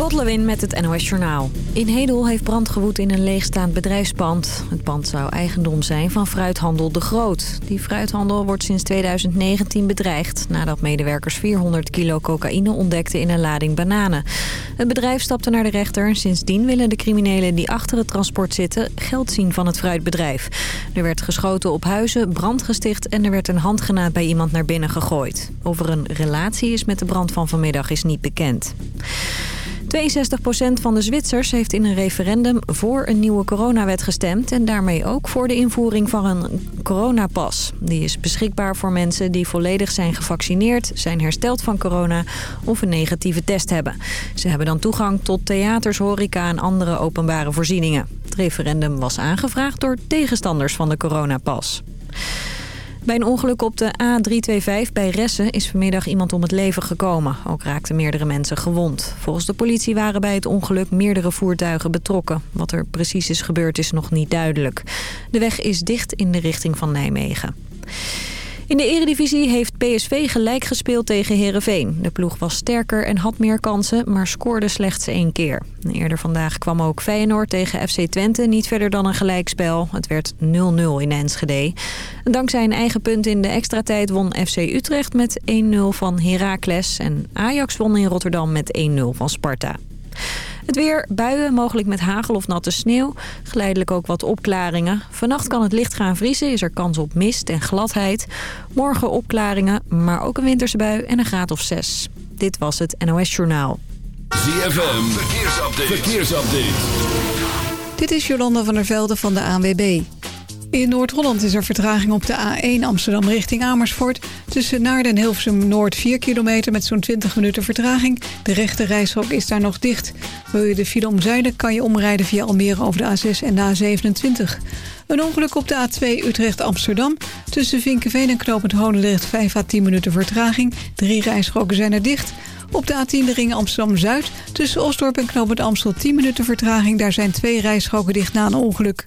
Lot Lewin met het NOS Journaal. In Hedel heeft brand gewoed in een leegstaand bedrijfspand. Het pand zou eigendom zijn van fruithandel De Groot. Die fruithandel wordt sinds 2019 bedreigd... nadat medewerkers 400 kilo cocaïne ontdekten in een lading bananen. Het bedrijf stapte naar de rechter. Sindsdien willen de criminelen die achter het transport zitten... geld zien van het fruitbedrijf. Er werd geschoten op huizen, brand gesticht... en er werd een handgenaad bij iemand naar binnen gegooid. Of er een relatie is met de brand van vanmiddag is niet bekend. 62% van de Zwitsers heeft in een referendum voor een nieuwe coronawet gestemd... en daarmee ook voor de invoering van een coronapas. Die is beschikbaar voor mensen die volledig zijn gevaccineerd... zijn hersteld van corona of een negatieve test hebben. Ze hebben dan toegang tot theaters, horeca en andere openbare voorzieningen. Het referendum was aangevraagd door tegenstanders van de coronapas. Bij een ongeluk op de A325 bij Ressen is vanmiddag iemand om het leven gekomen. Ook raakten meerdere mensen gewond. Volgens de politie waren bij het ongeluk meerdere voertuigen betrokken. Wat er precies is gebeurd is nog niet duidelijk. De weg is dicht in de richting van Nijmegen. In de eredivisie heeft PSV gelijk gespeeld tegen Herenveen. De ploeg was sterker en had meer kansen, maar scoorde slechts één keer. Eerder vandaag kwam ook Feyenoord tegen FC Twente niet verder dan een gelijkspel. Het werd 0-0 in Enschede. Dankzij een eigen punt in de extra tijd won FC Utrecht met 1-0 van Heracles. En Ajax won in Rotterdam met 1-0 van Sparta. Het weer, buien, mogelijk met hagel of natte sneeuw. Geleidelijk ook wat opklaringen. Vannacht kan het licht gaan vriezen, is er kans op mist en gladheid. Morgen opklaringen, maar ook een winterse bui en een graad of zes. Dit was het NOS Journaal. ZFM, verkeersupdate. verkeersupdate. Dit is Jolanda van der Velde van de ANWB. In Noord-Holland is er vertraging op de A1 Amsterdam richting Amersfoort. Tussen Naarden en Hilversum Noord 4 kilometer met zo'n 20 minuten vertraging. De rechte reishok is daar nog dicht. Wil je de file omzeilen kan je omrijden via Almere over de A6 en de A27. Een ongeluk op de A2 Utrecht-Amsterdam. Tussen Vinkenveen en Knopend Honendrecht 5 à 10 minuten vertraging. Drie rijstroken zijn er dicht. Op de A10 de ring Amsterdam-Zuid. Tussen Osdorp en Knopend Amstel 10 minuten vertraging. Daar zijn twee rijstroken dicht na een ongeluk.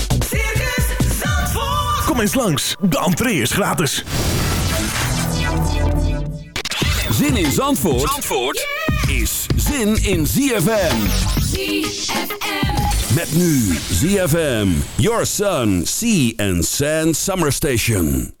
Kom eens langs, de entree is gratis. Zin in Zandvoort, Zandvoort is zin in ZFM. ZFM. Met nu ZFM, Your Sun, Sea and Sand Summer Station.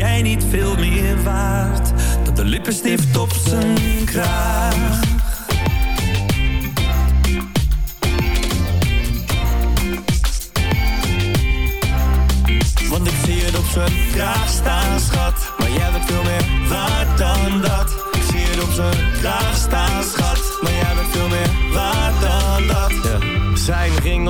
Jij niet veel meer waard dan de lippenstift op zijn kraag? Want ik zie het op zijn kraag staan, schat. Maar jij bent veel meer waard dan dat. Ik zie het op zijn kraag staan, schat.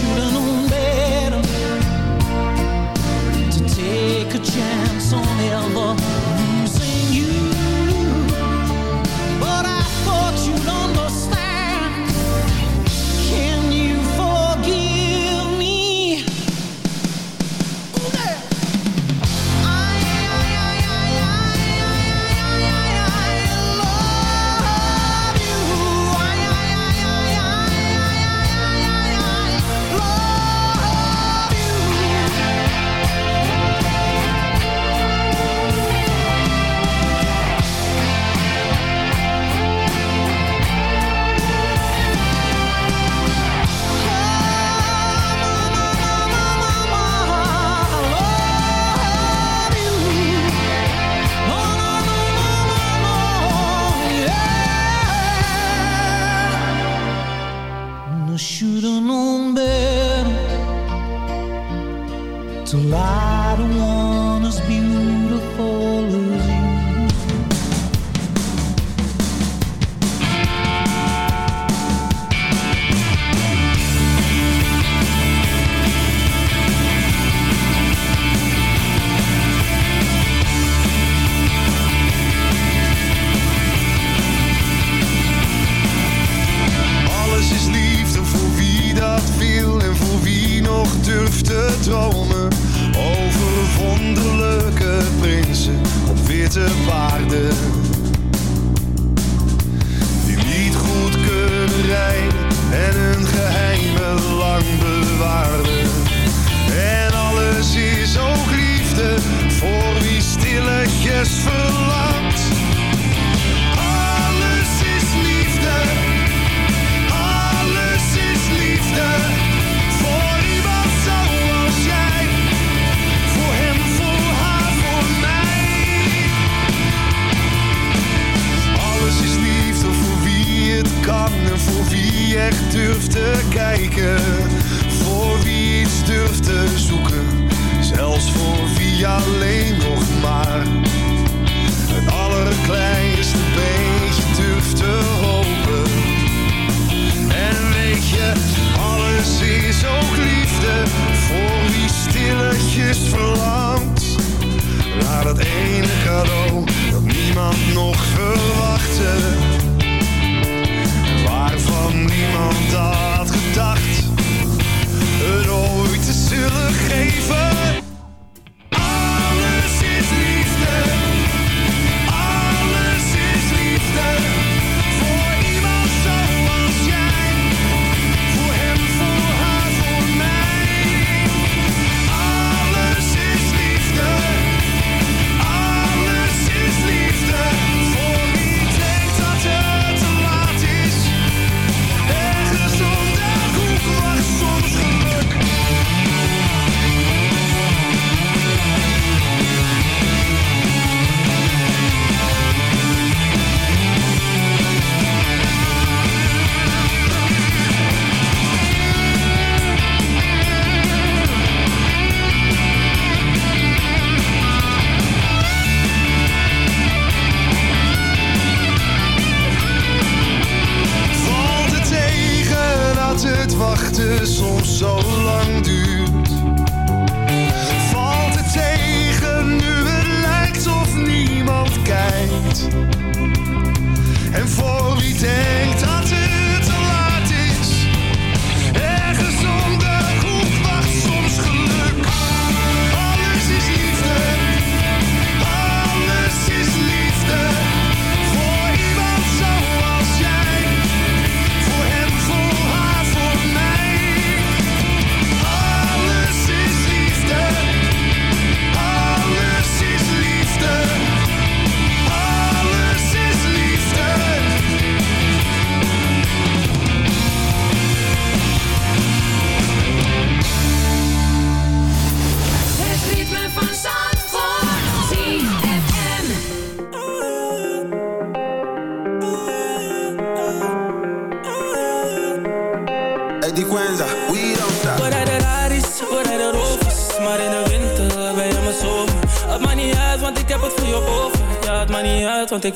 you don't know just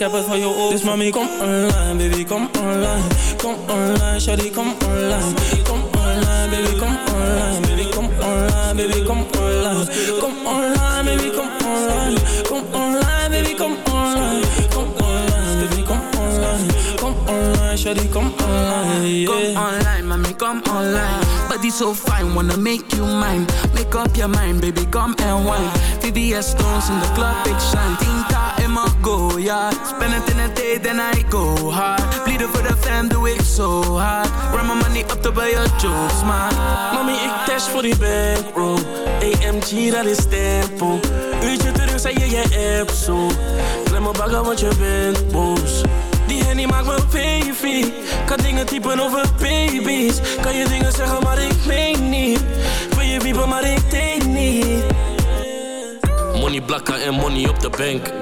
heb het voor je over Dus mami, kom online, baby, kom online Kom online, shawty, kom online Kom online, baby, kom online Baby, kom online, baby, kom online Kom online, baby, kom online Kom online, baby, kom online Kom online, baby, kom online Kom online, shawty, kom online yeah. Come online, mommy, come online. Body so fine, wanna make you mine. Make up your mind, baby, come and wine. VVS stones in the club, big shine. Tinta my go, yeah. Spend it in a day, then I go hard. Bleeden for the fam, doe ik zo hard. Run my money up to buy your jokes, man. Mami, ik dash voor die bankroll. AMG, dat is tempo. Uurtje terug, zei je je app zo. Klem me bagger, want je bent boos. Die hennie maakt me baby. Kan dingen typen over baby's. Kan je dingen zeggen, maar ik meen niet. Wil je wiepen, maar ik denk niet. Money blakken en money op de bank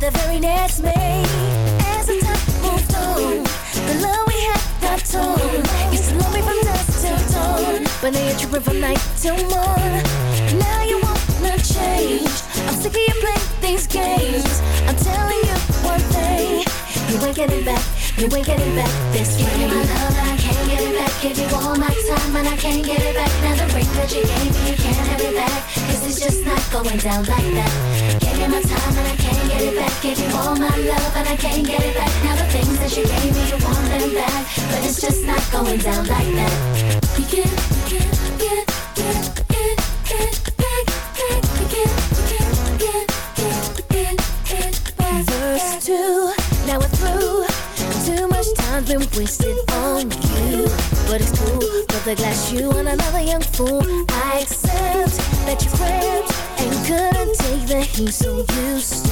the very next May. As the time moved on, the love we had got torn. Used to love me from dusk till dawn, but now you're tripping from night till morn. Now you wanna change. I'm sick of you playing these games. I'm telling you one thing, you ain't getting back. You ain't getting back this way. Give me my love and I can't get it back. Give you all my time and I can't get it back. Now the ring that you gave me, you can't have it back. Cause it's just not going down like that. You my time and I can't get it back. Give you all my love and I can't get it back. Now the things that you gave me, you want them back. But it's just not going down like that. You can't, can't, get, get, get, get back, back. You can't, can't, get, get, get, get back. Verse two, now we're through. Too much time's been wasted on you. But it's cool, but the glass you and another young fool. I accept that you crept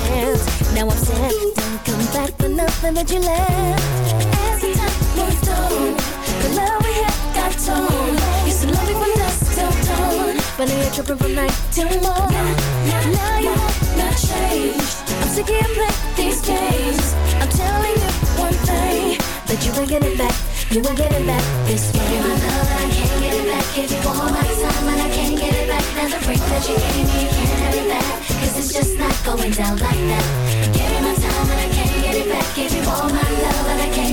you. Now I'm sad, don't come back for nothing that you left. As the time moved on, the love we had got torn. Used to love me from dusk till dawn, but now you're tripping from night till morn. Now you wanna change. I'm sick of playing these games. I'm telling you one thing that you ain't getting back. You ain't getting back this way. My love, I can't get it back. Give you all my time and I can't get it back. Now the ring that you gave me, you can't have it back. Just not going down like that. Give me my time and I can't get it back. Give you all my love and I can't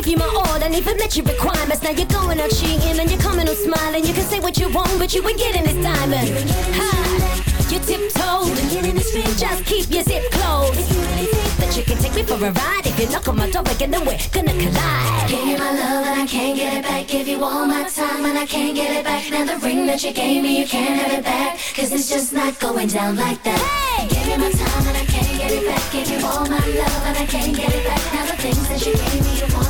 Gave you my all and even met your requirements. Now you're going out cheating and you're coming out smiling. You can say what you want, but you ain't getting this diamond. You Ha! You tiptoed. Just keep your zip closed. If you really think that you can take me for a ride, if you knock on my door again, then we're gonna collide. Give you my love and I can't get it back. Give you all my time and I can't get it back. Now the ring that you gave me, you can't have it back. Cause it's just not going down like that. Give you my time and I can't get it back. Give you all my love and I can't get it back. Now the things that you gave me, you want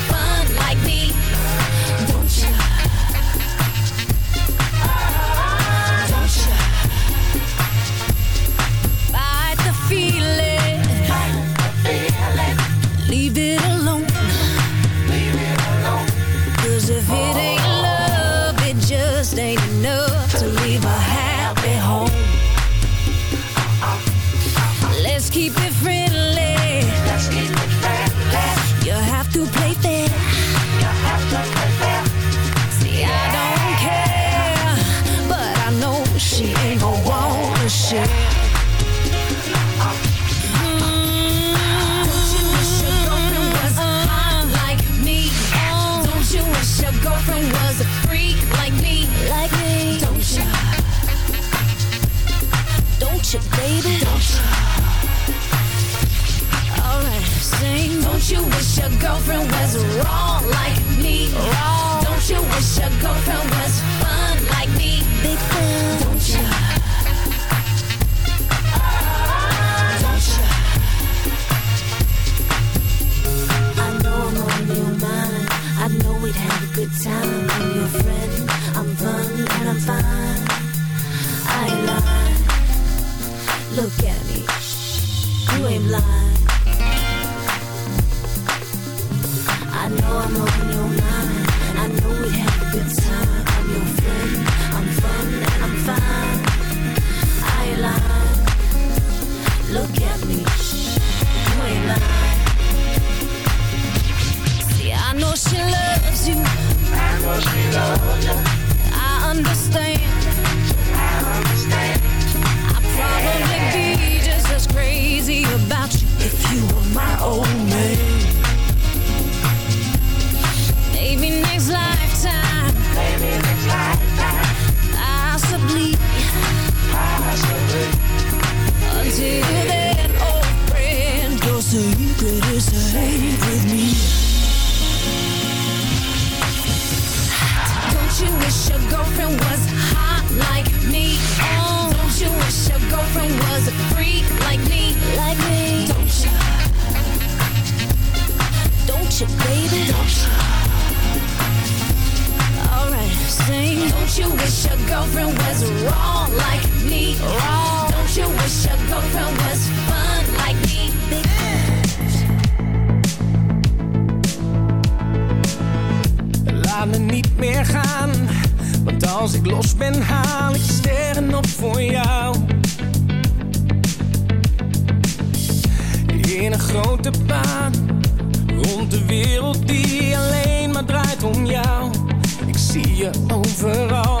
about you if you were my old man. Girlfriend was raw like me? Raw. Don't you wish your girlfriend was fun like me? Laat me niet meer gaan, want als ik los ben haal ik sterren op voor jou. In een grote baan, rond de wereld die alleen maar draait om jou. Ik zie je overal,